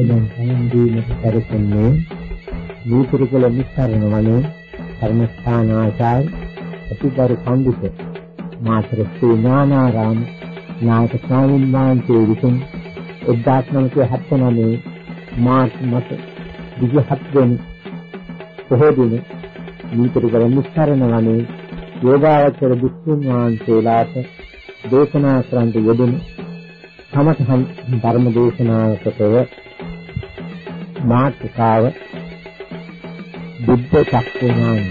දැන් කලින් දීමට පරිසන්නේ නීතිරිකල නිස්සාරණ වනේ කර්මස්ථානාචාර්ය අතිගරු පඬිතුක මාතර ශ්‍රී ඥානාරාම නායක ස්වාමීන් වහන්සේ විසින් 1979 මාර්ච් මාස 27 වෙනි පොහොය දින නීතිරිකල නිස්සාරණ වනේ යෝගාවචර දුක්ඛුන් වහන්සේලාට දේශනා කරන්න යෙදුණු සමතහන් ධර්ම දේශනාවකටව මාතෘකාව බුද්ධ චක්කුණාන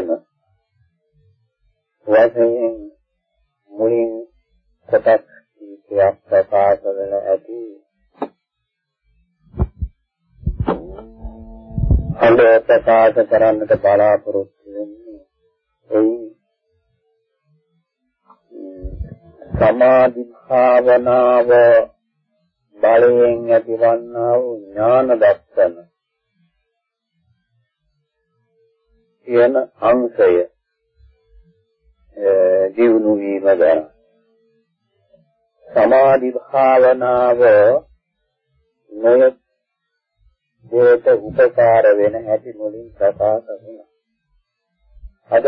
ප්‍රයෝජන වශයෙන් මුලින් කොටස් කීපයක් ප්‍රකාශ කරන ඇති. අද ප්‍රකාශ කරන්නට බලාපොරොත්තු වෙන්නේ එයි. සමාධි භාවනාව බලයෙන් ඇතිවන්නා වූ ඥාන දර්ශන. කියන අංශය ජීවණු වීම ගැන සමාධි භාවනාව නොයෙක් දේට උපකාර වෙන හැටි මුලින් ප්‍රකාශ වුණා. අද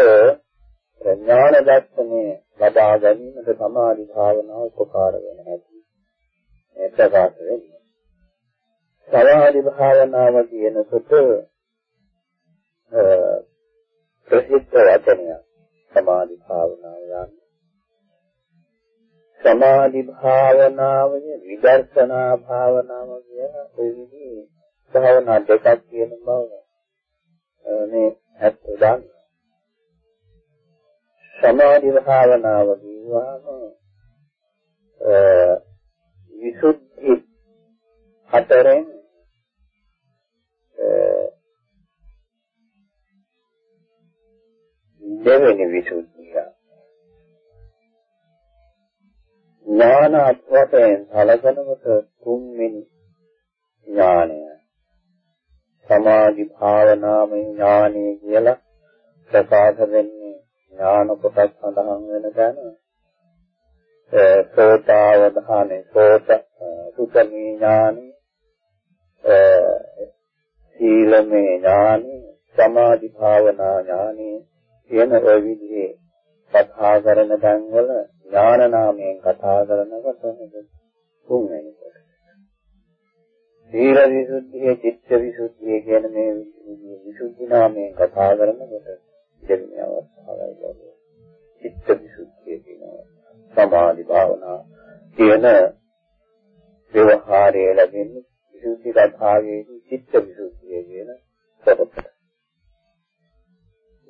ඥාන දර්ශනය ලබා ගැනීමට සමාධි භාවනාව උපකාර වෙන හැටි මේ ප්‍රකාශ වෙන්නේ. සමාධි භාවනාව කියනකොට ප්‍රසිද්ධ වචනයක් සමාධි භාවනාව යන්නේ. සමාධි භාවනාවය විදර්ශනා භාවනාව කියන ඔය විදිහේ භාවනා දෙකක් කියන බව මේ ඇත්ත දන්න. සමාධි භාවනාව කියවම විසුද්ධි හතරෙන් දෙවෙනි විසුද්ධිය. ඥාන අත්වතෙන් සලකනකොට තුන්වෙනි ඥානය. සමාධි භාවනාමය ඥානය කියලා ප්‍රකාශ වෙන්නේ ඥාන කොටස් සඳහන් වෙන තැන. සෝතාවධානේ සෝත සුතමී ඥානි සීලමේ ඥානි සමාධි භාවනා ඥානි කියන ඔය විදිහේ කතා කරන තැන්වල ඥාන නාමයෙන් කතා කරනකොට තුන්වෙනි කොට. සීල විසුද්ධිය, චිත්ත විසුද්ධිය කියන මේ විසුද්ධි නාමයෙන් කතා කරනකොට දෙවෙනි අවස්ථාවයි ලැබෙන්නේ. චිත්ත විසුද්ධිය කියනවා. සමාධි භාවනා කියන ව්‍යවහාරය ලැබෙන්නේ විසුද්ධි කතාවේදී චිත්ත විසුද්ධිය කියන කොටසට.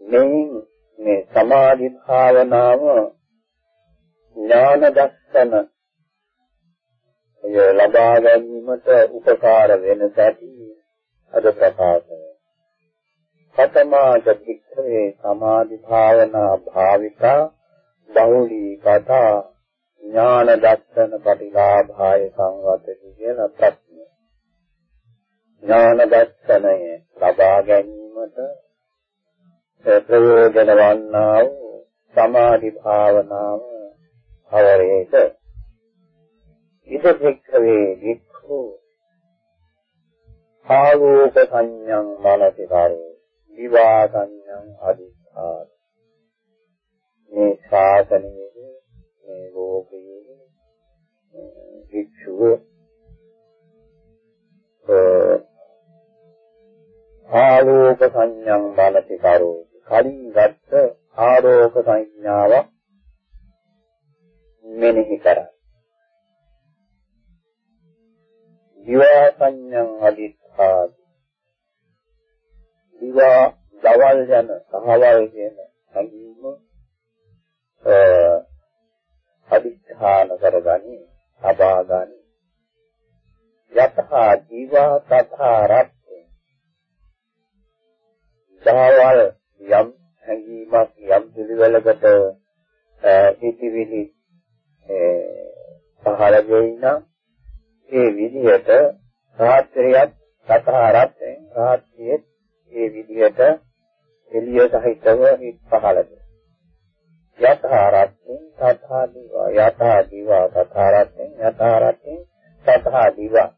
මේ මේ සමාධි භාවනාව ඥාන දර්ශන එය ලබා ගැනීමට උපකාර වෙන සැටි අද ප්‍රකාශය. කතමාච පික්ඛවේ සමාධි භාවනා භාවිතා බහුලී කතා ඥාන දර්ශන පටිලාභාය සංවතති කියන ප්‍රශ්නය. ඥාන දර්ශනය ලබා ගැනීමට ප්‍රයෝජන වන්නා වූ සමාධි භාවනාව අවරේක. ඉද භික්ඛවේ භික්ඛු ආලෝක සංඥං මනසිකාරෝ විවා සංඥං අදිස්ථාන මේ ශාසනයේ මේ ලෝකයේ භික්ෂුව ආලෝක සංඥං මනසිකාරෝ කලින් ගත්ත ආලෝක සංඥාව මෙනෙහි කරා දිවා සංඥං අදිස්ථාති දිවා දවල් යන සහවල් කියන හැඟීම අදිස්ථාන කරගනි අබාගනි යතහා දිවා තථා රත් දවල් යම් හැඟීමක් යම් පිළිවෙලකට හිතවිලි පහළ වෙයි නම් ඒ විදිහට රාත්‍රියත් සතහරත් රාත්‍රියේ ඒ විදිහට එළිය සහිතව හිත් පහළද යතහරත්ෙන් තථා දිවා යතහ දිවා තථාරත්ෙන් යතහරත්ෙන් තථා දිවා.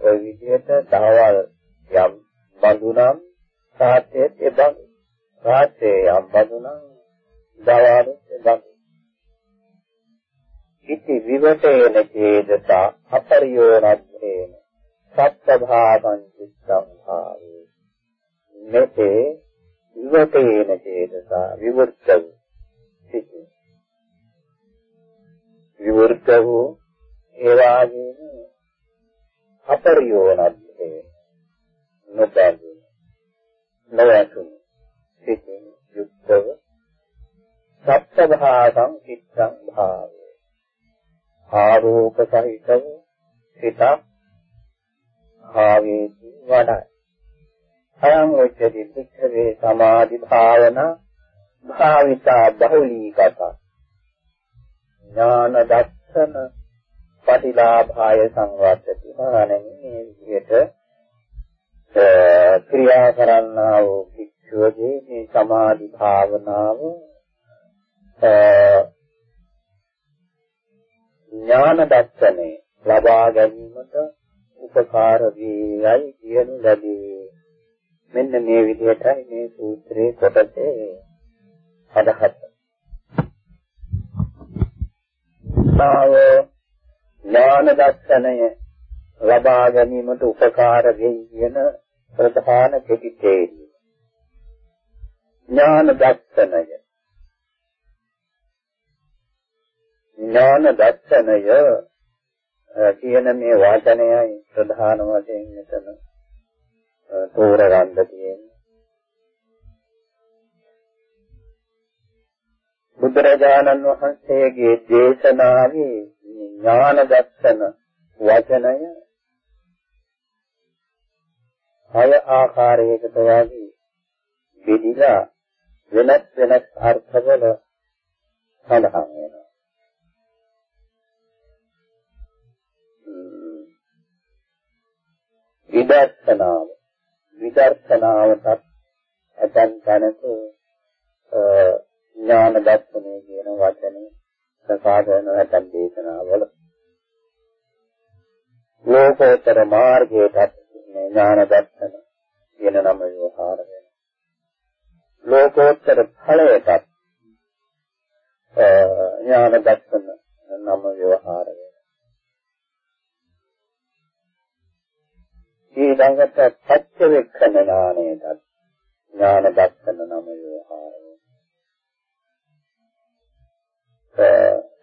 ඔය විදිහට දහවල් යම් බඳුනම් සාත්‍යයේ එබඳු රාත්‍රියේ යම් බඳුනම් දවල් එබඳු ඉති විවටේන චේදස අපරියෝනත්තේන සත්ත්වභාවං චිත්තං භාවේ මෙතේ විවටේන චේදස විවෘතව සිටි විවෘතව ඒ වාගේම අපරියෝනත්තේන නොබැඳු නොවැසුණු සිටින් යුක්තව සත්ත්වභාවං චිත්තං භාවේ. ආරෝප සහිතව සිත ආවේති වඩයි. අයං උච්චති පික්ඛවේ සමාධි භාවනා භාවිතා බහුලීකත ඥාන දර්ශන පටිලාභාය සංවත්තති මහණෙනි මේ විදිහට ක්‍රියා කරන්නා වූ භික්ෂුවගේ මේ සමාධි භාවනාව ඥාන දර්ශනේ ලබා ගැනීමට උපකාර වේයයි කියනු ලැබේ. මෙන්න මේ විදිහටයි මේ සූත්‍රයේ කොටසේ අදහස. සාව ඥාන දර්ශනය ලබා ගැනීමට උපකාර වෙයි කියන ප්‍රධාන කෙටි තේරුම. ඥාන දර්ශනය ඥාන දර්ශනය කියන මේ වාචනයයි ප්‍රධාන වශයෙන් මෙතන තෝරගන්න තියෙන්නේ. බුදුරජාණන් වහන්සේගේ දේශනාවේ ඥාන දර්ශන වචනය හය ආකාරයකට වගේ බෙදිලා වෙනස් වෙනස් අර්ථවල සඳහන් වෙනවා. විදර්ශනාව. විදර්ශනාවටත් ඇතන් තැනක ඥාන දර්ශනය කියන වචනේ ප්‍රකාශ කරන ඇතන් දේශනාවල. ලෝකෝත්තර මාර්ගයටත් ඥාන දර්ශන කියන නම ව්‍යවහාර වෙනවා. ලෝකෝත්තර ඵලයටත් ඥාන දර්ශන නම ව්‍යවහාර වෙනවා ඊළඟට සත්‍ය වෙක්ඛන ඥානයටත් ඥාන දර්ශන නම ව්‍යවහාරය.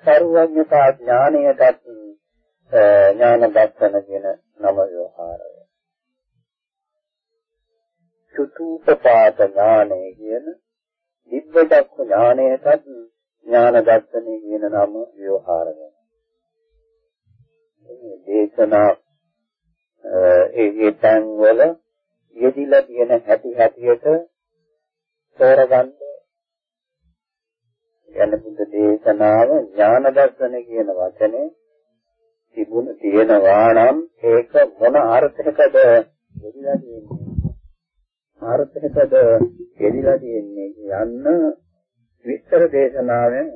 සර්වඥතා ඥානයටත් ඥාන දර්ශන කියන නම ව්‍යවහාරය. චුතුපපාත ඥානය කියන දිබ්බ චක්ඛු ඥානයටත් ඥාන දර්ශනය කියන නම ව්‍යවහාර වෙනවා. දේශනා ඒ ඒ තැන් වල යෙදිලා තියෙන හැටි හැටියට තෝරගන්න යන බුද්ධ දේශනාව ඥාන දර්ශන කියන වචනේ තිබුණ තියෙනවා නම් ඒක මොන අර්ථයකද යෙදිලා තියෙන්නේ අර්ථයකද යෙදිලා තියෙන්නේ යන්න විස්තර දේශනාවෙන්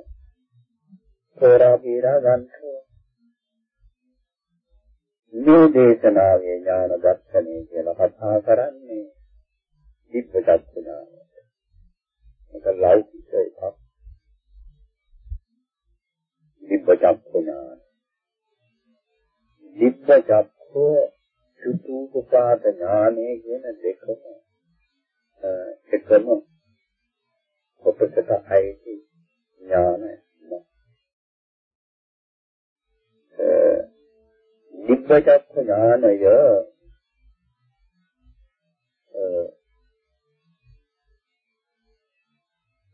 තෝරා බීරා ගන්න මේ දේශනාවේ ඥාන දර්ශනය කියලා කතා කරන්නේ දිබ්බ දර්ශනාව. ඒක ලෞකික එකක්. දිබ්බ චක්ඛුනාන. දිබ්බ චක්ඛෝ චුතුපපාත ඥානය කියන දෙකම එකම කොටසට අයිති ඥානය. දිබ්බචක්ඛ ඥානය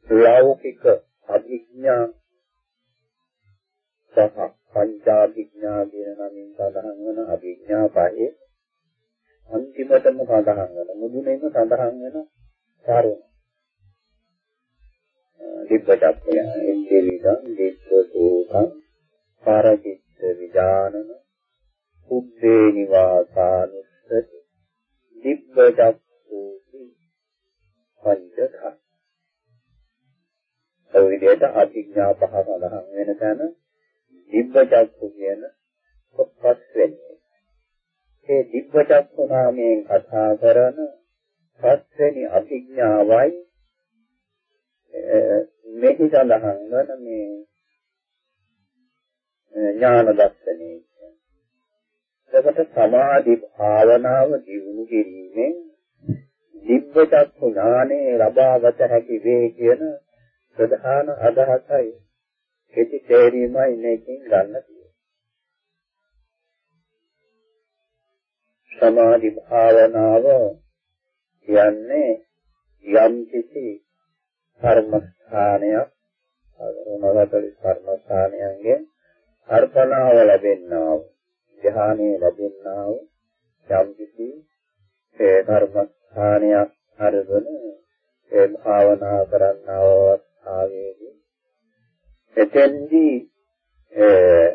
ලෞකික අභිඥා සහ පංචාභිඥා කියන නමින් සඳහන් වන අභිඥා පහේ අන්තිමටම සඳහන් වෙන මුදුනේම සඳහන් වෙන කරුණ දිබ්බචක්ඛය එන්නේ විදං දිබ්බ සෝකං පාරචිත්ත විඥානන උද්දේ නිවාසානුස්සති දිබ්බ චක්ඛූති පංචක. ඒ විදිහට අභිඥා පහ සඳහන් වෙන තැන දිබ්බ චක්ඛු කියන කොටස් වෙන්නේ. ඒ දිබ්බ චක්ඛු නාමයෙන් කතා කරන පස්වෙනි අභිඥාවයි මෙහි සඳහන් වන මේ ඥාන දර්ශනේ එතකොට සමාධි භාවනාව දියුණු කිරීමෙන් දිබ්බ චක්ඛු ඥානෙ ලබාගත හැකි වේ කියන ප්‍රධාන අදහසයි කෙටි තේරීමයි මේකෙන් ගන්න තියෙන්නේ. සමාධි භාවනාව කියන්නේ යම් කිසි කර්මස්ථානයක් අරමුණකට කර්මස්ථානයන්ගෙන් අර්පණාව ලැබෙන්නා වූ ධ්‍යානයේ ලැබෙනා වූ යම් කිසි ඒ කර්මස්ථානයක් අරගෙන ඒ භාවනා කරන්නා වූ අවස්ථාවේදී එතෙන්දී ඒ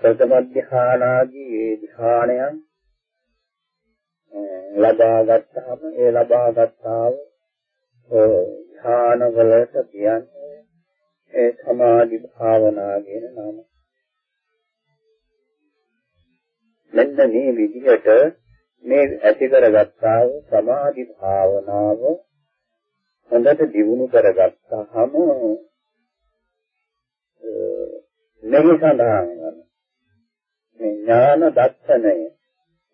ප්‍රථම ධ්‍යානාදී ඒ ධ්‍යානයන් ලබා ගත්තාම ඒ ලබා ගත්තා වූ ධ්‍යානවලට කියන්නේ ඒ සමාධි භාවනා කියන නම. මෙන්න මේ විදිහට මේ ඇති කරගත්තා වූ සමාධි භාවනාව හොඳට දියුණු කරගත්තාම මෙහි සඳහන් වන මේ ඥාන දර්ශනය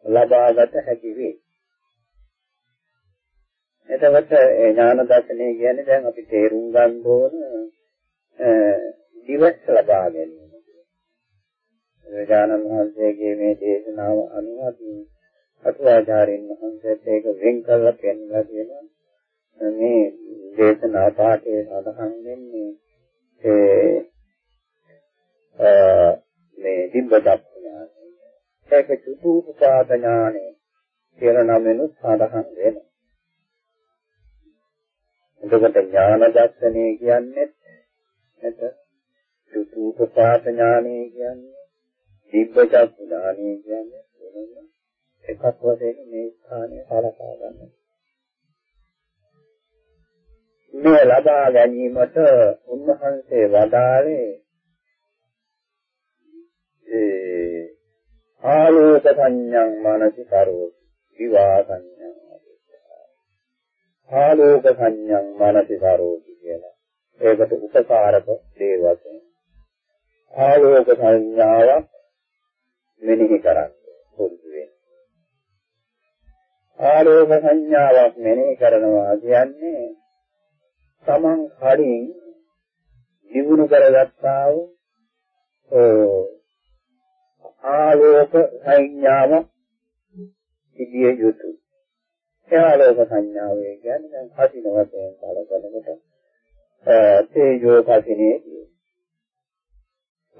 ලබාගත හැකි වේ. එතකොට ඒ ඥාන දර්ශනය කියන්නේ දැන් අපි තේරුම් ගන්න ඕන දිවස් ලබා ගැනීම. රජානන් වහන්සේගේ මේ දේශනාව අනුව අටුවාචාරින් වහන්සේට ඒක වෙන් කරලා පෙන්වලා තියෙනවා. මේ දේශනා පාඨයේ සඳහන් වෙන්නේ ඒ මේ දිබ්බදක් ඥානය. ඒක චතුූපපාද ඥානය කියලා නමෙන් සඳහන් වෙනවා. එතකොට ඥාන දර්ශනය කියන්නේ එත චතුූපපාද ඥානය කියන්නේ දිබ්බචක් ඥානය කියන්නේ වෙනම එකක් වශයෙන් මේ ස්ථානය සලකා ගන්න. මේ ලබා ගැනීමට උන්වහන්සේ වදාළේ ඒ ආලෝක සංඥං මනසි කරෝ විවා සංඥං ආලෝක සංඥං මනසි කරෝ කියලා. ඒකට උපකාරක දේ වශයෙන් ආලෝක සංඥාවක් මෙනෙහි කරන්න පුරුදු වෙන්න. ආලෝක සංඥාවක් මෙනෙහි කරනවා කියන්නේ තමන් කලින් දිනු කරගත්තා වූ ආලෝක සංඥාව සිටිය යුතුය. ඒ ආලෝක සංඥාව කියන්නේ දැන් කසින වශයෙන් කලකනකොට තේජෝ කසිනේ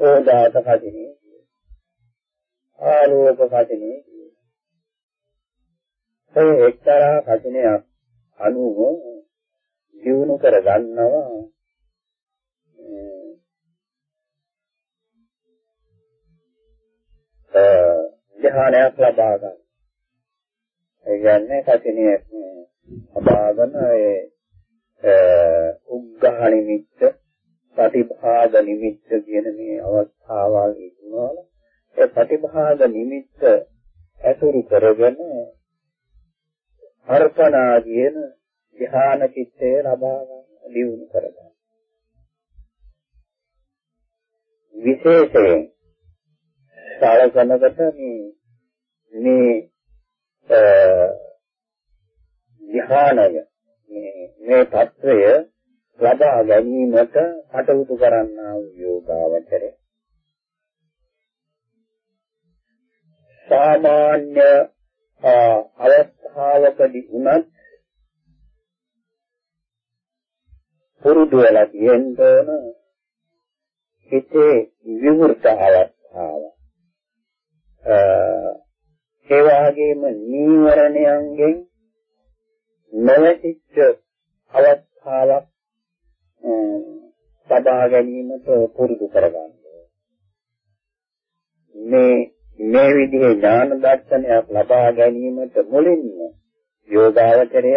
ඕදාත කසිනේ ආලෝක කසිනේ ඒ එක්තරා කසිනයක් අනුව දිනු කර ගන්නවා ධ්‍යානයක් ලබා ගන්න. ඒ කියන්නේ කසිනිය ලබාගෙන ඒ උග්ඝහ නිමිත්ත, ප්‍රතිභාග නිමිත්ත කියන මේ අවස්ථාවල් ඉන්නවා. ඒ ප්‍රතිභාග නිමිත්ත ඇසුරු කරගෙන අර්පණා කියන ධ්‍යාන චිත්තය ලබා ගන්න, දියුණු කර ගන්න. සාර කරනකොට මේ මේ ධ්‍යානය මේ මේ తත්වය ලබා ගැනීමට කටයුතු කරන්නා වූ යෝගාවචරය. සාමාන්‍ය අවස්ථාවකදී උනත් පුරුදු වෙලා තියෙන්න ඕන හිතේ විවෘත අවස්ථාවක්. ඒ වගේම නීවරණයන්ගෙන් නොවැසිච්ච අවස්ථාවක් සබා ගැනීමට පුරුදු කරගන්න. මේ මේ විදිහේ ඥාන දර්ශනයක් ලබා ගැනීමට මුලින්ම යෝගාවචරය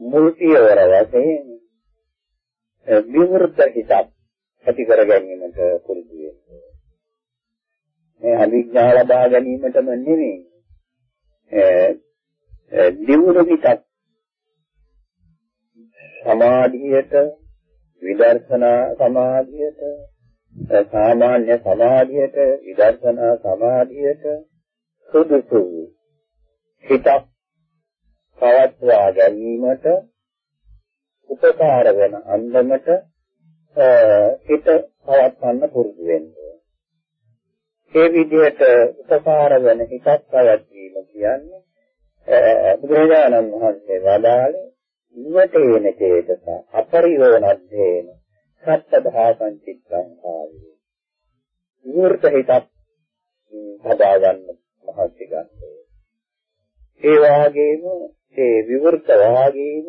මුල් පියවර වශයෙන් විවෘත හිතක් ඇති කර ගැනීමට පුරුදු වෙනවා. මේ අවිඥා ලබා ගැනීමටම නෙමෙයි. දියුණු පිටත් සමාධියට විදර්ශනා සමාධියට සාමාන්‍ය සමාධියට විදර්ශනා සමාධියට සුදුසු හිතක් පවත්වා ගැනීමට උපකාර වෙන අන්දමට හිත පවත්වන්න පුරුදු වෙන්න ඒ විදිහට උපකාර වෙන හිතක් පැවැත්වීම කියන්නේ බුදුරජාණන් වහන්සේ වදාළේ ඉවතේන චේතස අපරියෝනද්දේන සත්‍යධාසං චිත්තං කාවේ විවෘත හිතක් හදා ගන්න මහත්ති ගන්න. ඒ වාගේම ඒ විවෘත වාගේම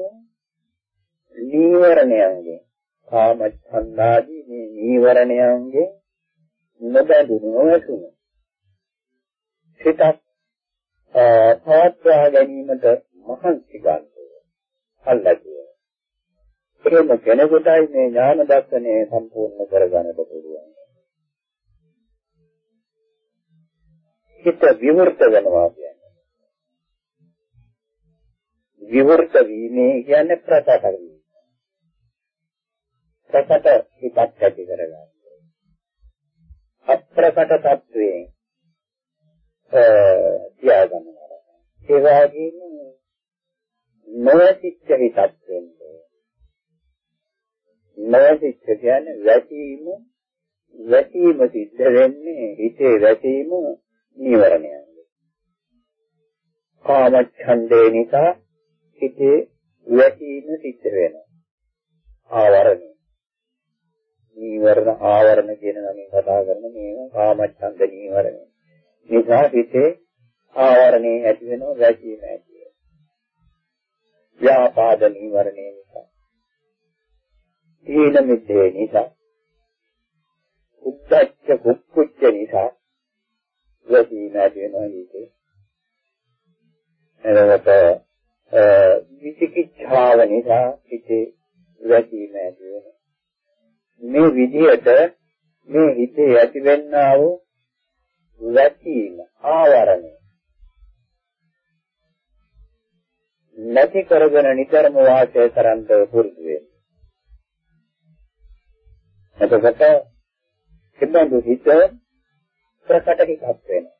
නීවරණයන්ගේ කාමච්ඡන්දාදී මේ නීවරණයන්ගේ නොබැඳුණු නොවැසුණු සිතක් පවත්වා ගැනීමට මහන්සි ගන්නවා. අල්ලගිය. එහෙම කෙනෙකුටයි මේ ඥාන දර්ශනය සම්පූර්ණ කරගන්නට පුළුවන්. හිත විවෘත වෙනවා කියන්නේ. විවෘත වීමේ කියන්නේ ප්‍රකට වීම. ප්‍රකට හිතක් ඇති කරගන්න. අප්‍රකට තත්වයෙන් තියාගන්නවා. ඒ වගේම නොසිච්ච හිතක් වෙන්නේ. නොසිච්ච කියන්නේ වැටීම වැටීම සිද්ධ වෙන්නේ හිතේ වැටීම නීවරණයන්. කාමච්ඡන්දේ නිසා හිතේ වැටීම සිද්ධ වෙනවා. ආවරණය. නීවරණ ආවරණ කියන නමින් කතා කරන මේවා කාමච්ඡන්ද නීවරණ. නිසා හිතේ ආවරණේ ඇති වෙනවා වැටීම ඇති වෙනවා. ව්‍යාපාද නීවරණේ නිසා. ඊන මිද්දේ නිසා. උද්දච්ච කුක්කුච්ච නිසා වැටීම ඇති වෙනවා හිතේ. එතකොට විචිකිච්ඡාව නිසා හිතේ වැටීම ඇති වෙනවා. මේ විදිහට මේ හිතේ ඇතිවෙන්නා වූ වැටීම ආවරණය නැති කරගෙන නිතරම වාසය කරන්න පුරුදු වෙන්න. එතකොට සිබ්බඳු හිත ප්‍රකට හිතක් වෙනවා.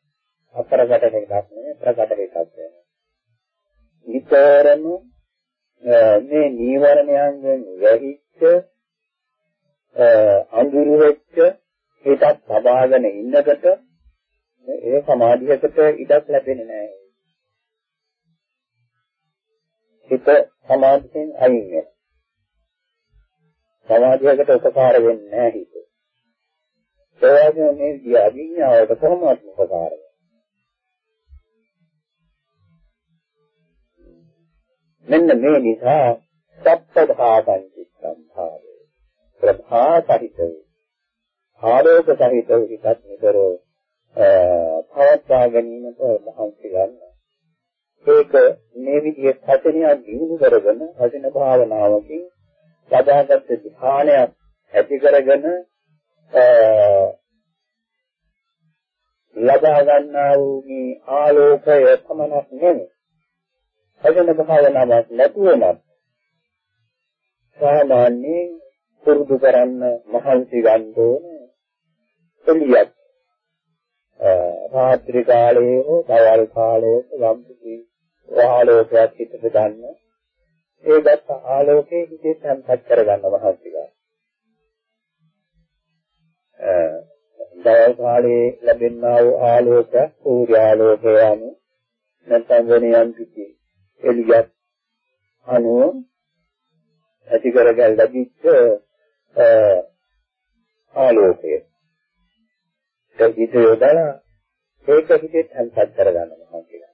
අප්‍රකට හිතක් නෙවෙයි ප්‍රකට හිතක් වෙනවා. නිතරම මේ නීවරණයන්ගෙන් වැහිච්ච අඳුරු වෙච්ච හිතක් සබාගෙන ඉන්නකොට ඒ සමාධියකට ඉඩක් ලැබෙන්නේ නැහැ. හිත සමාධියෙන් අයින් වෙනවා. සමාධියකට උපකාර වෙන්නේ නැහැ හිත. ඒ වගේම මේ විදිහ අභිඥාවට කොහොමවත් උපකාර මෙන්න මේ නිසා සප්පදාතං චිත්තං භාවේ ප්‍රභාසහිතව ආලෝක සහිතව හිතත් නිතරව පවත්වා ගැනීමට මහන්සි ගන්නවා. ඒක මේ විදිහේ හතනියක් දිනු කරගෙන හතන භාවනාවකින් සදාගත ධ්‍යානයක් ඇති කරගෙන ලබා ගන්නා වූ මේ ආලෝකය පමණක් නෙමෙයි. හතන භාවනාවක් නැතුවම සාමාන්‍යයෙන් පුරුදු කරන්න මහන්සි ගන්න ඕනේ. එළියක් රාත්‍රී කාලයේ හෝ දවල් කාලයේ යම් කිසි ආලෝකයක් හිතට ගන්න. ඒකත් ආලෝකයේ හිතේ තැන්පත් කරගන්න මහන්සි ගන්න. දවල් කාලයේ ලැබෙනා වූ ආලෝක සූර්යාලෝකය අනුව නැත්නම් වෙන යම් කිසි එළියක් අනුව ඇති කරගන්න ලැබිච්ච ආලෝකය. ඒක යොදලා ඒක හිතේ තැන්පත් කරගන්න මහන්සි ගන්න.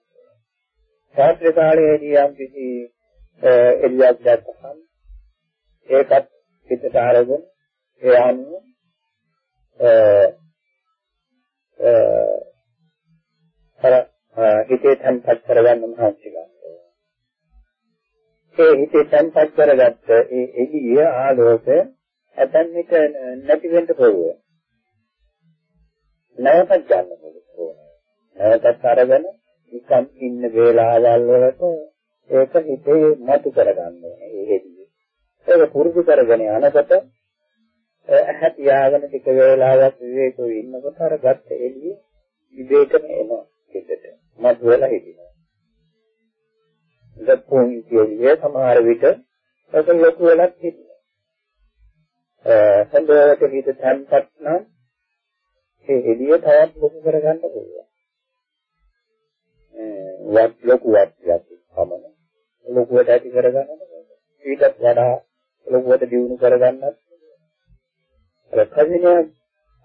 රාත්‍රී කාලයේදී යම් කිසි එළියක් දැක්කම ඒකත් හිතට අරගෙන ඒ අනුව අර හිතේ තැන්පත් කරගන්න මහන්සි ගන්න. ඒ හිතේ තැන්පත් කරගත්ත ඒ එළිය ආලෝක ඇතන් විට නැති වෙන්න පුළුවන්. නැවතත් ගන්න පුළුවන්. නැවතත් අරගෙන නිකන් ඉන්න වේලාවල් වලට ඒක හිතේ මතු කරගන්න ඕනේ. ඒ හෙදියේ. ඒක පුරුදු කරගෙන යනකොට ඇහැ තියාගෙන ටික වේලාවක් විවේකව ඉන්නකොට අර ගත්ත එළිය විවේකම එනවා හිතට. මතු වෙලා හිටිනවා. ගප්පුන් කියන්නේ සමහර විට ඒක ලොකු වෙලක් හිටිනවා. හොඳට හිත තැන්පත් නම් ඒ එළිය තවත් ලොකු කරගන්න පුළුවන්. වත් ලොකු වත්යක් පමණ ලොකුවට ඇති කරගන්න ඊටත් වඩා ලොකුවට දියුණු කරගන්නත් අර කදිනේ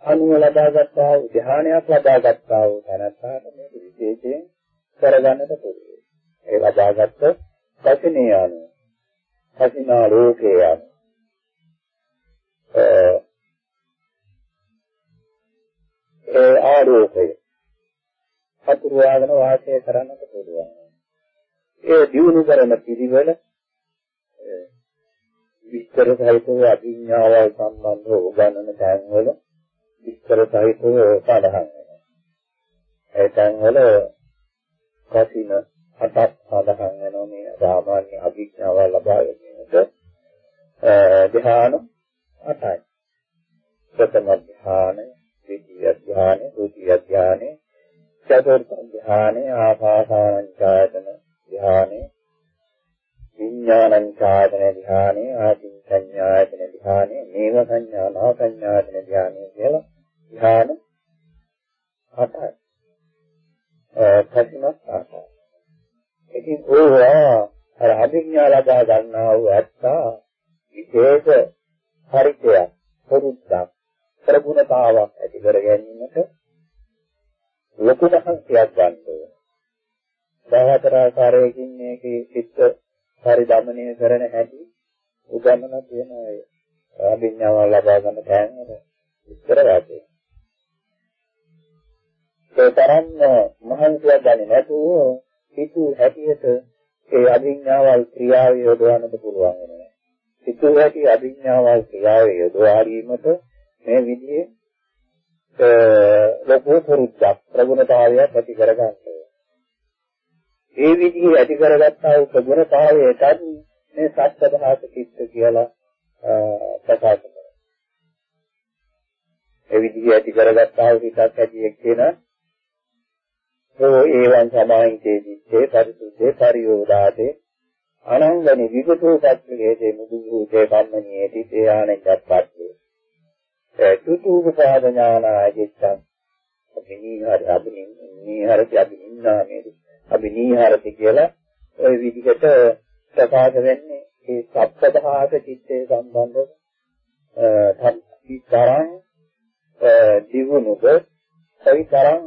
අනුව ලබාගත්තා වූ ධ්‍යානයක් ලබාගත්තා වූ තැනට මේක විශේෂයෙන් කරගන්නට පුළුවන්. ඒ ලබාගත්ත කසිනේ අනුව කසිනා ලෝකේ අනුව ඒ ආලෝකය පතුරවාගෙන වාසය කරන්නට පුළුවන්. ඒ දිනු කරන පිළිවෙල විස්තර සහිතව අභිඥාවල් සම්බන්ධව උගන්වන තැන්වල විස්තර සහිතව සඳහන් වෙනවා. ඒ තැන්වල කසින හතක් සඳහන් වෙනවා මේ සාමාන්‍ය අභිඥාවල් ලබා ගැනීමට ධ්‍යාන අටයි. ප්‍රථම ධ්‍යානය, ද්විතීය ධ්‍යානය, තෘතීය ධ්‍යානය, චතුර්ථ ධ්‍යානය, ආකාසානංචායතන ධ්‍යානය, විඥානං ඡායතන ධ්‍යානෙ ආදිඤ්ඤායතන ධ්‍යානෙ නේව සංඥා නා සංඥායතන ධ්‍යානෙ කියලා ධ්‍යාන හතයි. පස්මත් ආකාර. ඉතින් ඕවා අර අභිඥා ලබා ගන්නා වූ ඇත්තා විශේෂ පරිත්‍යාග පරිත්‍යාග ප්‍රගුණතාවක් ඇති කර ගැනීමට ලොකු මහන්සියක් ගන්න ඕන. දහතර ආකාරයකින් මේකේ චිත්ත පරිදමණය කරන හැටි උගන්වන තියෙන අය අභිඥාව ලබා ගන්න තැනට විස්තර වාසේ. ඒ තරම් මහන්සියක් ගන්නේ නැතුව පිටු හැටියට ඒ අභිඥාවල් ක්‍රියාව යොදවන්නත් පුළුවන් වෙනවා. හිතු හැටි අභිඥාවල් ක්‍රියාවේ යොදවා ගැනීමට මේ විදිහේ ලොකු පුරුද්දක් ප්‍රගුණතාවයක් ඇති කරගන්න ඒ විදිහේ ඇති කරගත්තා වූ ප්‍රගුණතාවයටත් මේ සත්‍යදහස චිත්ත කියලා ප්‍රකාශ කරනවා. ඒ විදිහේ ඇති කරගත්තා වූ හිතක් ඇති එක්කේන ඕ ඒවන් සමාහිතේ දිත්තේ පරිසුද්ධේ පරියෝදාතේ අනංගනි විගතෝ සත්‍යයේ මුදු රූපේ කම්මනියේ තිතේ ආනෙච්චප්පත්තේ ඒ තුතුපපාද ඥානායච්ඡන් අභිනීහර අභිනීහරති අභිනින්නාමේ අභිනීහරති කියලා ওই විදිහට ප්‍රකාශ වෙන්නේ. ඒ සප්තදහාක චිත්තේ සම්බන්ධව තරම් දිනුනොත් කොයි තරම්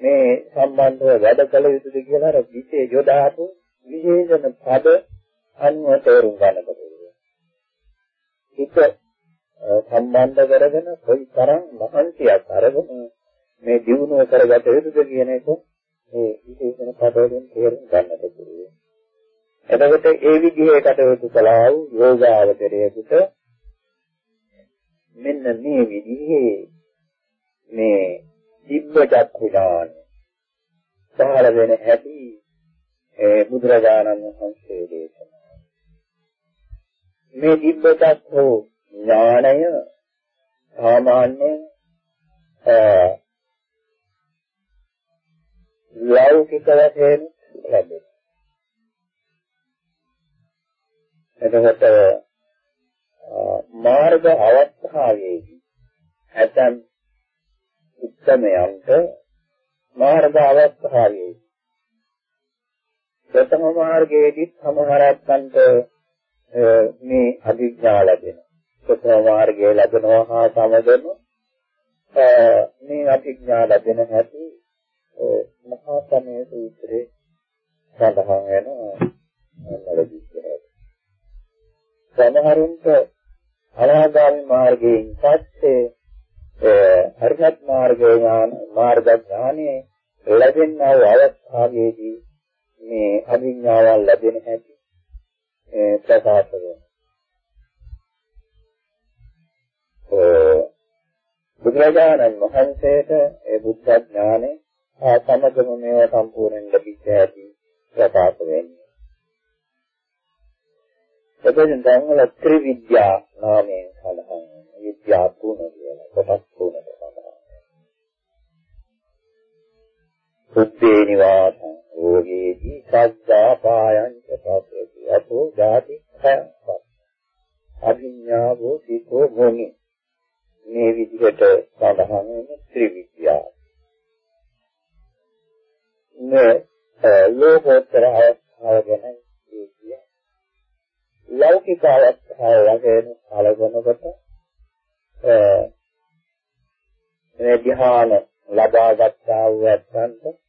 මේ සම්බන්ධව වැඩ කළ යුතුද කියලා අර විශේෂ යොදාපු විශේෂණ පද අනුව තේරුම් ගන්නට පුළුවන්. හිත සම්බන්ධ කරගෙන කොයි තරම් මහන්සියක් අරගෙන මේ දිනුව කරගත යුතුද කියන එක මේ විශේෂණ පදවලින් තේරුම් ගන්නට පුළුවන්. එතකොට ඒ විදිහේ කටයුතු කළා වූ යෝගාවචරයේකට මෙන්න මේ විදිහේ මේ දිබ්බ චක්ඛුදාන පහළ වෙන හැටි ඒ බුදුරජාණන් වහන්සේ දේශනා මේ දිබ්බ චක්ඛු ඥාණය සාමාන්‍යයෙන් ලෞකික වශයෙන් ලැබෙනවා. එතකොට මාර්ග අවස්ථාවේදී ඇතන් උත්තමයන්ට මාර්ග අවස්ථාවේදී ප්‍රථම මාර්ගයේදී සමහරයන්ට මේ අභිඥා ලැබෙනවා. ප්‍රථම මාර්ගය ලැබෙනවා හා සමගම මේ අභිඥා ලැබෙන හැටි මහා සමය සූත්‍රයේ සඳහන් වෙනවා. නලදී සමහරුන්ට අනාගාමී මාර්ගයෙන් පස්සේ හරිහත් මාර්ගය ඥාන මාර්ග ඥානයේ ලැබෙනා වූ අවස්ථාවේදී මේ අභිඥාවල් ලැබෙන හැටි ප්‍රකාශ වෙනවා. බුදුරජාණන් වහන්සේට ඒ බුද්ධ ඥානෙ ආ සමගම මේවා සම්පූර්ණයෙන් ලැබිච්ච හැටි ප්‍රකාශ වෙන්නේ. එතෙන් දැන් වල ත්‍රිවිද්‍යා නාමයෙන් සඳහන් විද්‍යා තුන කියලා කොටස් තුනකට සුත්තේ නිවාසං රෝගීති සද්දා පායං ච පස්සති අතෝ ජාති khයං අභිඥාවෝ සීකෝ මොනි මේ විදිහට සඳහන් වෙන ත්‍රිවිද්‍යා මේ ලෝකෝත්තර අවස්ථාව ගැන ලෞකික අවස්ථාව වශයෙන් කලබනකොට මේ ධ්‍යාන ලබා ගන්නා වූ ඇත්තන්ට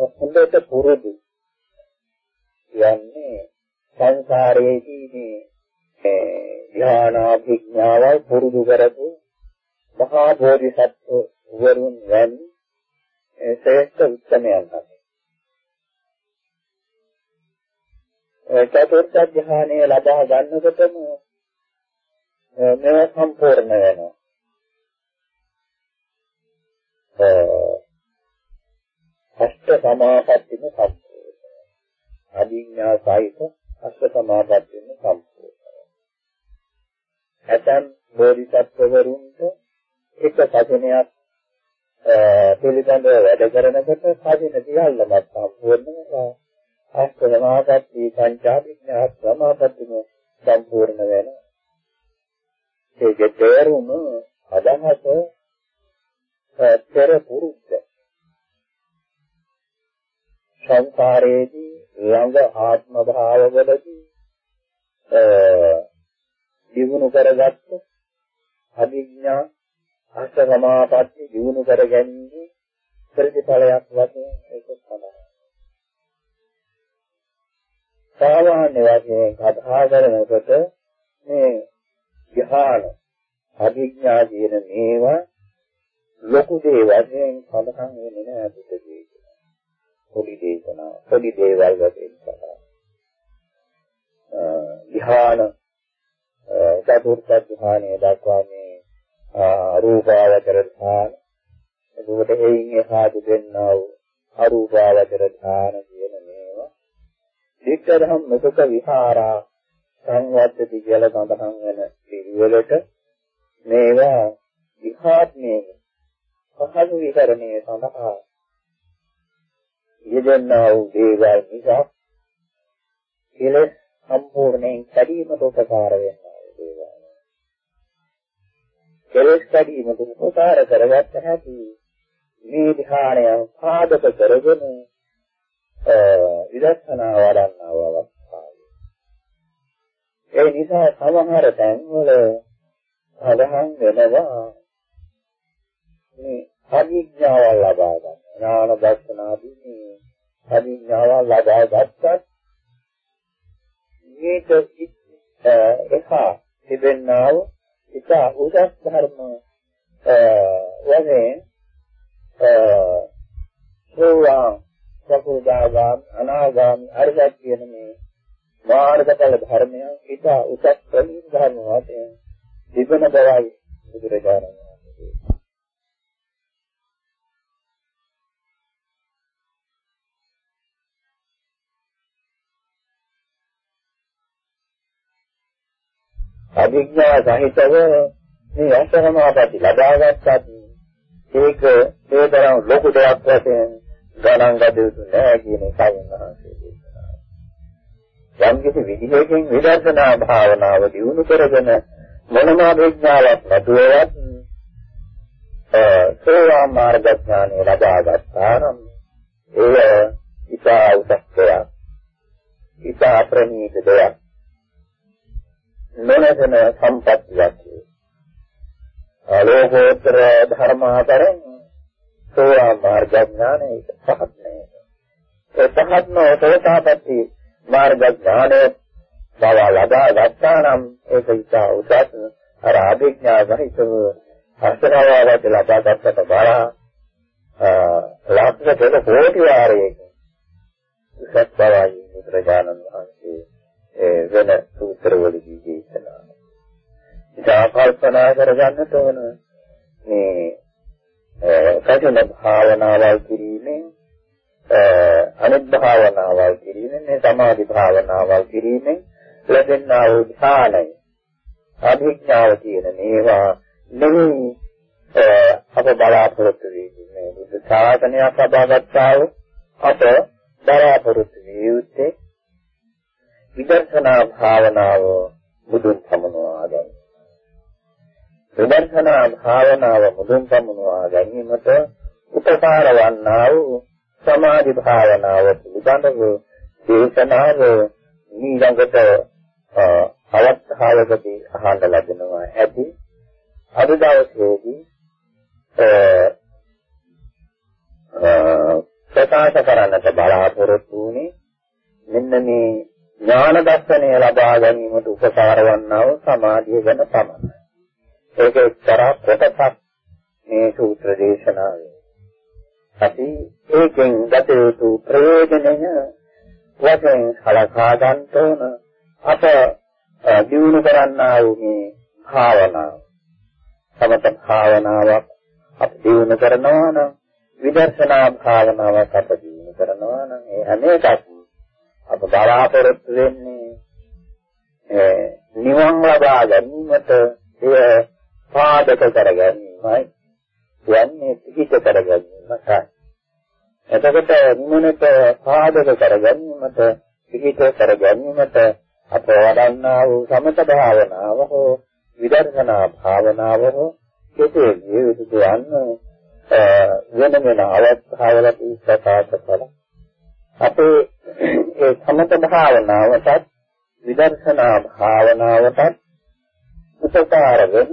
හොඳට පුරුදු යන්නේ සංසාරයේදී මේ ධ්‍යානාභිඥාවල් පුරුදු කරපු මහා බෝධිසත්ව වරුන් වැනි ශ්‍රේෂ්ඨ උත්තමයන් තමයි චතුර්ථ ධ්‍යානය ලබා ගන්නකොටම මේව සම්පූර්ණ වෙනවා. අෂ්ට සමාපත්තින සම්පූර්ණ. අභිඥා සහිත අෂ්ට සමාපත්තින සම්පූර්ණ. ඇතන් බෝධිසත්වවරුන්ට එක සැකනයක් පිළිබඳව වැඩ කරනකොට සාධින සියල්ලම සම්පූර්ණ වෙනවා. අස්තමාපatti පංචාභිඥා සමාපත්තිම සම්පූර්ණ වෙනවා. ඒකේ තේරුම අදහස පෙර පුරුද්ද. සංසාරයේදී ළඟ ආත්ම භාවවලදී දිනු කරගත්ත අභිඥා අස්තමාපatti දිනු කර ගැනීම ප්‍රතිඵලයක් වශයෙන් ඒක සඳහන් සාමාන්‍ය වශයෙන් කතා කරනකොට මේ ධ්‍යාන අභිඥා කියන මේවා ලොකු දේ වශයෙන් සඳහන් වෙන්නේ නැහැ බුද්ධ පොඩි දේශනා පොඩි දේවල් වශයෙන් සඳහන්. ධ්‍යාන චතුර්ථ ධ්‍යානයේ දක්වා මේ රූපාවචර ධ්‍යාන එතකොට එයින් එහා දෙන්නා වූ අරූපාවචර ධ්‍යාන කියන මේවා දීක්ෂරහම් මෙතක විහාරා සංවද්දති කියලා සඳහන් වෙන පිළිවෙලට මේවා විහාත්මයේ පහළු විහරණයේ සඳහා යෙදෙනා වූ දේවල් නිසා කෙලෙස් සම්පූර්ණයෙන් කැඩීමට උපකාර වෙනවා දේවල්. කෙලෙස් කැඩීමට උපකාර කරගත්ත හැකි මේ ධානයන් සාධක කරගෙන විදර්ශනා වඩන්නව අවස්ථාවේ. ඒ නිසා සමහර තැන්වල සඳහන් වෙනවා මේ අභිඥාව ලබා ගන්න. ඥාන දර්ශනාදී මේ අභිඥාව ලබා ගත්තත් මේක එහා තිබෙනා වූ ඉත උසස් ධර්ම වශයෙන් සෝවාන් සකෝදාගාම අනාගාම අරහත් කියන මේ මාර්ගඵල ධර්මය ඉත උසස් ප්‍රණීත ධර්ම වශයෙන් තිබෙන බවයි බුදුරජාණන් වහන්සේ අභිඥා සහිතව මේ අසහමාපති ලබාගත්තත් ඒක ඒ තරම් ලොකු දෙයක් වශයෙන් ගණන් ගත යුතු නෑ කියන එකයි මහන්සිය දේශනා. යම් කිසි විදිහකින් විදර්ශනා භාවනාව දියුණු කරගෙන මොනම අභිඥාවක් නැතුවවත් සෝවා මාර්ග ඥානය ලබා ගත්තා නම් ඒ ඉතා උසස් දෙයක්. ඉතා ප්‍රණීත දෙයක්. නොනැසෙන සම්පත්තියක්. ආලෝකෝත්තර ධර්ම හතරෙන් සෝවා මාර්ග ඥානය පහත් නෑ. ඒ පහත් නොතෝතාපට්ටි මාර්ග ඥානය බව ලබා ගත්තා නම් ඒක ඉතා උසස් අර අභිඥා සහිතව අස්තරාවවට ලබා ගන්නට බලා ලක්ෂ දෙක කෝටි වාරයක උසස් බවයි බුදුරජාණන් වහන්සේ වෙන සූත්‍රවලදී දේශනා. ඉතා කල්පනා කරගන්නට ඕන මේ කටින භාවනාවල් කිරීමෙන් අනිත් භාවනාවල් කිරීමෙන් මේ සමාධි භාවනාවල් කිරීමෙන් ලැබෙනා වූ ධානය අභිඥාව කියන මේවා නෙමෙයි අප බලාපොරොත්තු වෙන්නේ බුද්ධ ශාසනයක් ලබාගත්තා වූ අප බලාපොරොත්තු විය යුත්තේ විදර්ශනා භාවනාව බුදුන් සමනවා ගන්න. විදර්ශනා භාවනාව බුදුන් සමනවා ගැනීමට උපකාර වන්නා වූ සමාධි භාවනාව පිළිබඳව දේශනාව ඊළඟට අවස්ථාවකදී අහන්න ලැබෙනවා ඇති අද දවසේදී ප්‍රකාශ කරන්නට බලාපොරොත්තු වුණේ මෙන්න මේ ඥාන දර්ශනය ලබා ගැනීමට උපකාර වන්නා වූ සමාධිය ගැන පමණයි. ඒක එක්තරා කොටසක් මේ සූත්‍ර දේශනාවේ. අපි ඒකෙන් ගත යුතු ප්‍රයෝජනය වශයෙන් සලකා ගන්න ඕන අප දිනු කරන්නා වූ මේ භාවනාව. සමත භාවනාවක් අප දිනු කරනවා නම් විදර්ශනා භාවනාවක් අප දිනු කරනවා නම් ඒ හැම එකක්ම අප බලාපොරොත්තු වෙන්නේ නිවන් ලබා ගැනීමට එය පාදක කර ගැනීමයි. යන්නේ පිහිට කර ගැනීමයි එතකොට නිවනට පාදක කර ගැනීමට පිහිට කර ගැනීමට අප වඩන්නා වූ සමත භාවනාව හෝ විදර්ශනා භාවනාව හෝ කෙසේ ජීවිත යන්න වෙන වෙන අවස්ථාවලදී ප්‍රකාශ කළා අපේ ඒ සමත භාවනාවටත් විදර්ශනා භාවනාවටත් උපකාර වෙන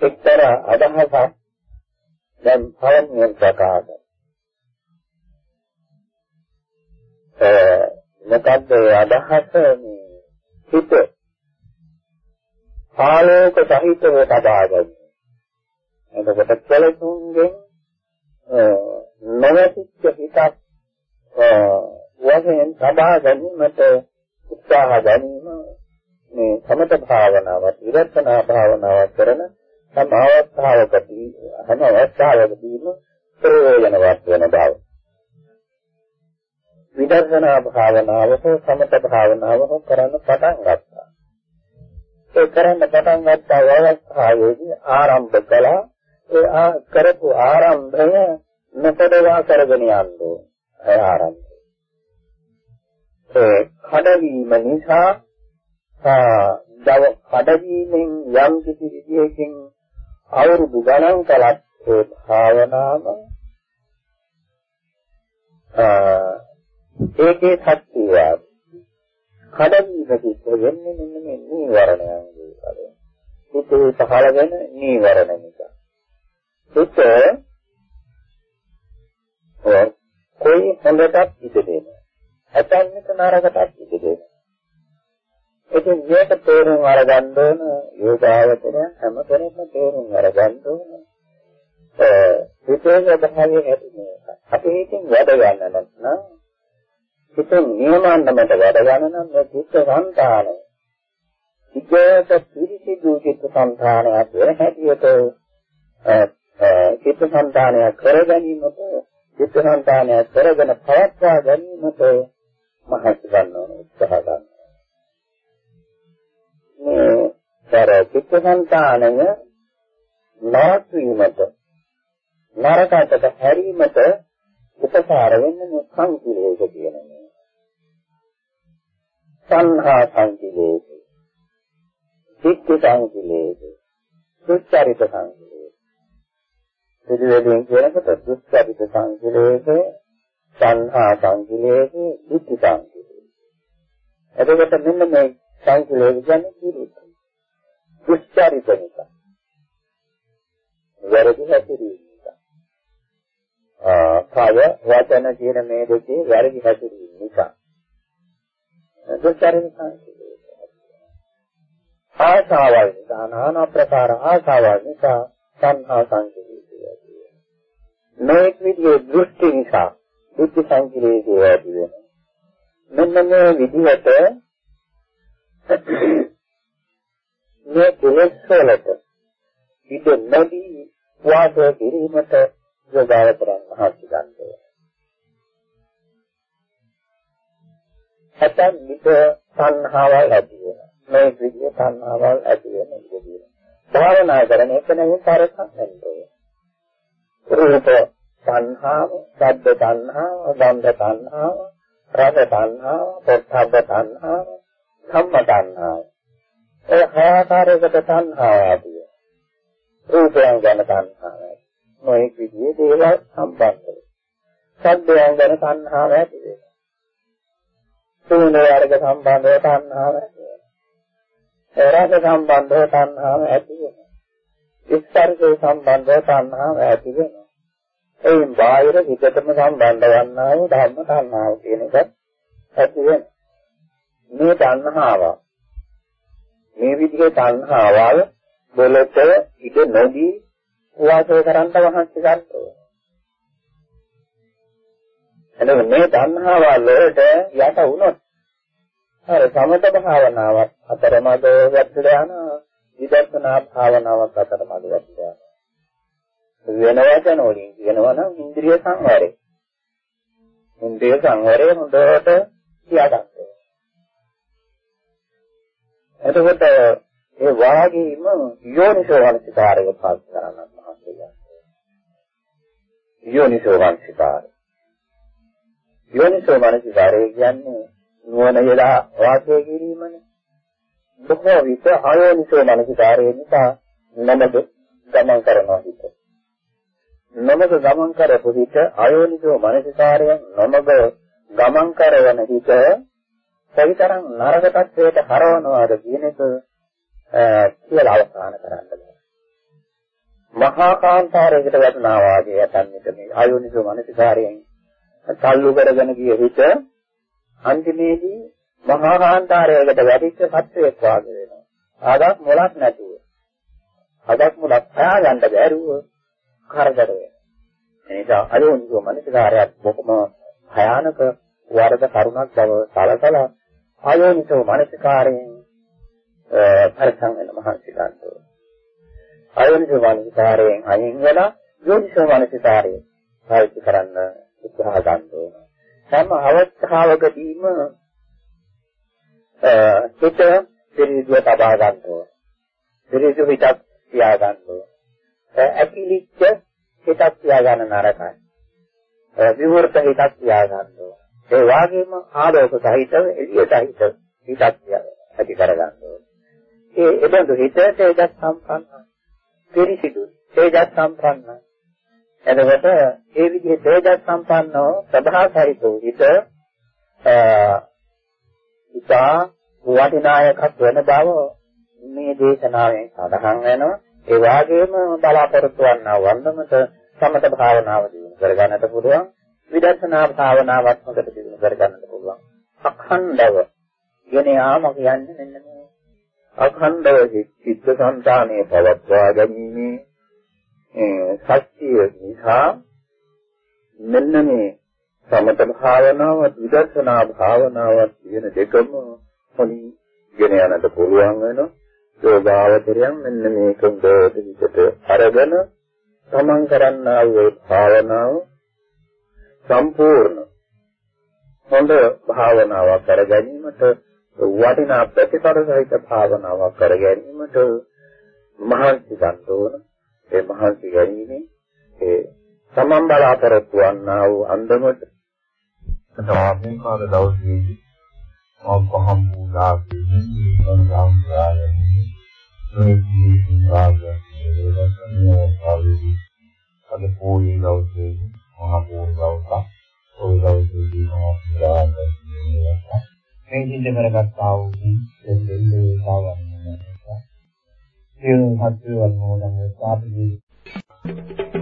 එක්තරා අදහසක් දැන් පළමුවෙන් ප්‍රකාශ. ඒ මොකද්ද අදහස? හිත. ආලෝක සහිතව තබා ගන්න. එතකොට කෙලෙසුන්ගෙන් නොවැසිච්ච හිතක් වශයෙන් සබා ගැනීමට උත්සාහ ගැනීම මේ සමත භාවනාවත් විදර්ශනා භාවනාවත් කරන සම අවස්ථාවකදී හැම අවස්ථාවකදීම ප්‍රයෝජනවත් වෙන බව. විදර්ශනා භාවනාව හෝ සමත භාවනාව හෝ කරන්න පටන් ගත්තා. ඒ කරන්න පටන් ගත්ත අවස්ථාවේදී ආරම්භ කළා ඒ කරපු ආරම්භය නොකඩවා කරගෙන යන්න ඕනේ ආරම්භය. ඒ කඩවීම නිසා දව කඩවීමෙන් යම් කිසි විදියකින් අවුරුදු ගණන් කලත් ඒ භාවනාව ඒකේ ශක්තිය කඩවීම සිද්ධ වෙන්නේ මෙන්න මේ නීවරණයන්ගේ කඩන. හිතේ පහළ වෙන නීවරණ නිසා. හිත ඔය කොයි හොඳටත් ඉඩ දෙනවා. ඇතැම්මක නරකටත් ඉඩ දෙනවා. ඉතින් මේක තේරුම් අරගන්න ඕන යෝගාවචරය හැම කෙනෙක්ම තේරුම් අරගන්න ඕන. ඒ හිතේ ස්වභාවය ඇති මේක. අපි හිතින් වැඩ ගන්න නැත්නම් හිතෙන් නියමන්නමට වැඩ ගන්න නම් මේ චිත්ත සංතානය. චිත්තයට පිරිසිදු චිත්ත සංතානයක් වෙන හැටියට චිත්ත සංතානය කර ගැනීමට චිත්ත සංතානය කරගෙන පවත්වා ගැනීමට මහත් ගන්න උත්සාහ ගන්න. මේ තර චිත්ත සංතානය නවත්වීමට නරකකට හැරීමට උපකාර වෙන්නේ මේ සංකීලයක කියන මේ. සංහා සංකීලයක. චිත්ත සංකීලයක. සුචරිත සංකීලයක. පිළිවෙලින් කියනකොට දුක්ඛිත සංකීලයක සංහා සංකීලයක චිත්ත සංකීලයක. එතකොට මෙන්න මේ සංකීලයක කියන්නේ කිරුත්. දුක්ඛිත නිසා. වැරදි හැසිරීම. කය වචන කියන මේ දෙකේ වැරදි හැසිරීම නිසා දුක්ඛරින් සංකේතය ආශාවල් නිසා নানা ප්‍රකාර ආශාවල් නිසා සංහා සංකේතය මේක විදිහේ දෘෂ්ටි නිසා දුක්ඛ සංකේතය ඇති වෙනවා මෙන්න මේ විදිහට මේ කෙලෙස් වලට ඉත නැති වාසය කිරීමට යෝගාවතරන් මහත් ගන්නවා. ඇතන් විට සංහාවල් ඇති වෙනවා. මේ විදිය සංහාවල් ඇති වෙන විදිය. භාවනා කරන එක නෙවෙයි කරසක් වෙන්නේ. රූප සංහාව, ශබ්ද සංහාව, ගන්ධ සංහාව, රස සංහාව, පොට්ටබ්බ සංහාව, ධම්ම සංහාව. ඒ හයාකාරයකට සංහාව ඇති වෙනවා. රූපයන් ගැන සංහාවයි. නොඑක් විදිහේ දේවල් සම්බන්ධයි. සද්දයන් ගැන තණ්හාව ඇති වෙනවා. සූනේ වර්ග සම්බන්ධව තණ්හාව ඇති වෙනවා. රස සම්බන්ධව තණ්හාව ඇති වෙනවා. ස්පර්ශය සම්බන්ධව තණ්හාව ඇති වෙනවා. එයින් බාහිර හිතටම සම්බන්ධ වන්නා වූ ධර්ම තණ්හාව කියන එක ඇති වෙනවා. මේ තණ්හාව මේ විදිහේ තණ්හාවල් වලට ඉඳ නොදී වාසය කරන්න වහන්සේ ගන්න ඕනේ. එතකොට මේ ධර්මතාවල් වලට යට වුණොත් අර සමත භාවනාවක් අතරමඟ වැටලා යන විදර්ශනා භාවනාවක් අතරමඟ වැටලා යන වෙන වචන වලින් කියනවා නම් ඉන්ද්‍රිය සංවරය. ඉන්ද්‍රිය සංවරය හොඳට තියාගන්න. එතකොට ඒ වාගේම යෝනිසෝ වලසිකාරය පාස් කරන්න යෝනිසෝ මනසිකාරය. යෝනිසෝ මනසිකාරය කියන්නේ නුවණ යලා වාසය කිරීමනේ. බොහෝ විට අයෝනිසෝ මනසිකාරය නිසා නමද ගමන් කරනවා හිත. නමද ගමන් කරපු හිත අයෝනිසෝ මනසිකාරයෙන් නමද ගමන් කරන හිත කොයිතරම් නරක තත්වයට හරවනවාද කියන එක කියලා අවසන් කරන්න බෑ. මහා කාන්තාරයකට වැටෙනා වාගේ යටන්නට මේ ආයෝනිසෝ මනසිකාරයෙන් තල්ලු කරගෙන ගිය හිත අන්තිමේදී මහා කාන්තාරයකට වැටිච්ච සත්වයක් වාගේ වෙනවා. ආදක් මොලක් නැතුව. ආදක් මොලක් හොයාගන්න බැරුව කරදර වෙනවා. එනිසා ආයෝනිසෝ මනසිකාරයක් බොහොම භයානක වරද කරුණක් බව සලකලා ආයෝනිසෝ මනසිකාරයෙන් පරිසං වෙන මහන්සි ගන්නවා. අයෝනිසෝ මනසිකාරයෙන් අයින් වෙලා යෝනිසෝ මනසිකාරයෙන් පාවිච්චි කරන්න උත්සාහ ගන්න ඕන. හැම අවස්ථාවකදීම හිත පිරිසිදුව තබා ගන්න ඕන. පිරිසිදු හිතක් තියා ගන්න ඕන. ඇකිලිච්ච හිතක් තියා ගන්න නරකයි. විවෘත හිතක් තියා ගන්න ඕන. ඒ වගේම ආලෝක සහිතව එළිය සහිත හිතක් ඇති කර ගන්න ඕන. ඒ එබඳු හිත තේජස් සම්පන්නයි. පිරිසිදු තේජස් සම්පන්න එතකොට ඒ විදිහේ තේජස් සම්පන්නව ප්‍රභාසරිත හිත ඉතා වටිනායකක් වෙන බව මේ දේශනාවෙන් සඳහන් වෙනවා. ඒ වගේම බලාපොරොත්තු වන්නා වන්දමට සමත භාවනාව දිනු කරගන්නට පුළුවන්. විදර්ශනා භාවනාවත් හොඳට දිනු කරගන්නට පුළුවන්. අඛණ්ඩව ගෙන යාම කියන්නේ මෙන්න මේ අඛණ්ඩව චිත්ත සංතානයේ පවත්වා ගැනීම සත්‍ය නිසා මෙන්න මේ සමත භාවනාවත් විදර්ශනා භාවනාවත් කියන දෙකම හොඳින් ගෙන යන්නට පුළුවන් වෙනවා. යෝගාවචරයන් මෙන්න මේක උදේට විකට අරගෙන තමන් කරන්නා වූ භාවනාව සම්පූර්ණ හොඳ භාවනාවක් කර ගැනීමට වටිනා ප්‍රතිපල සහිත භාවනාවක් කර ගැනීමට මහන්සි ගන්න ඕන. ඒ මහන්සි ගැනීමෙන් ඒ තමන් බලාපොරොත්තු වන්නා වූ අන්දමට තමයි කාල දවසේදී අපහම් වූලා කියන්නේ සංගම් ගායන්නේ